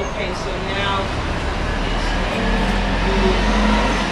okay, so now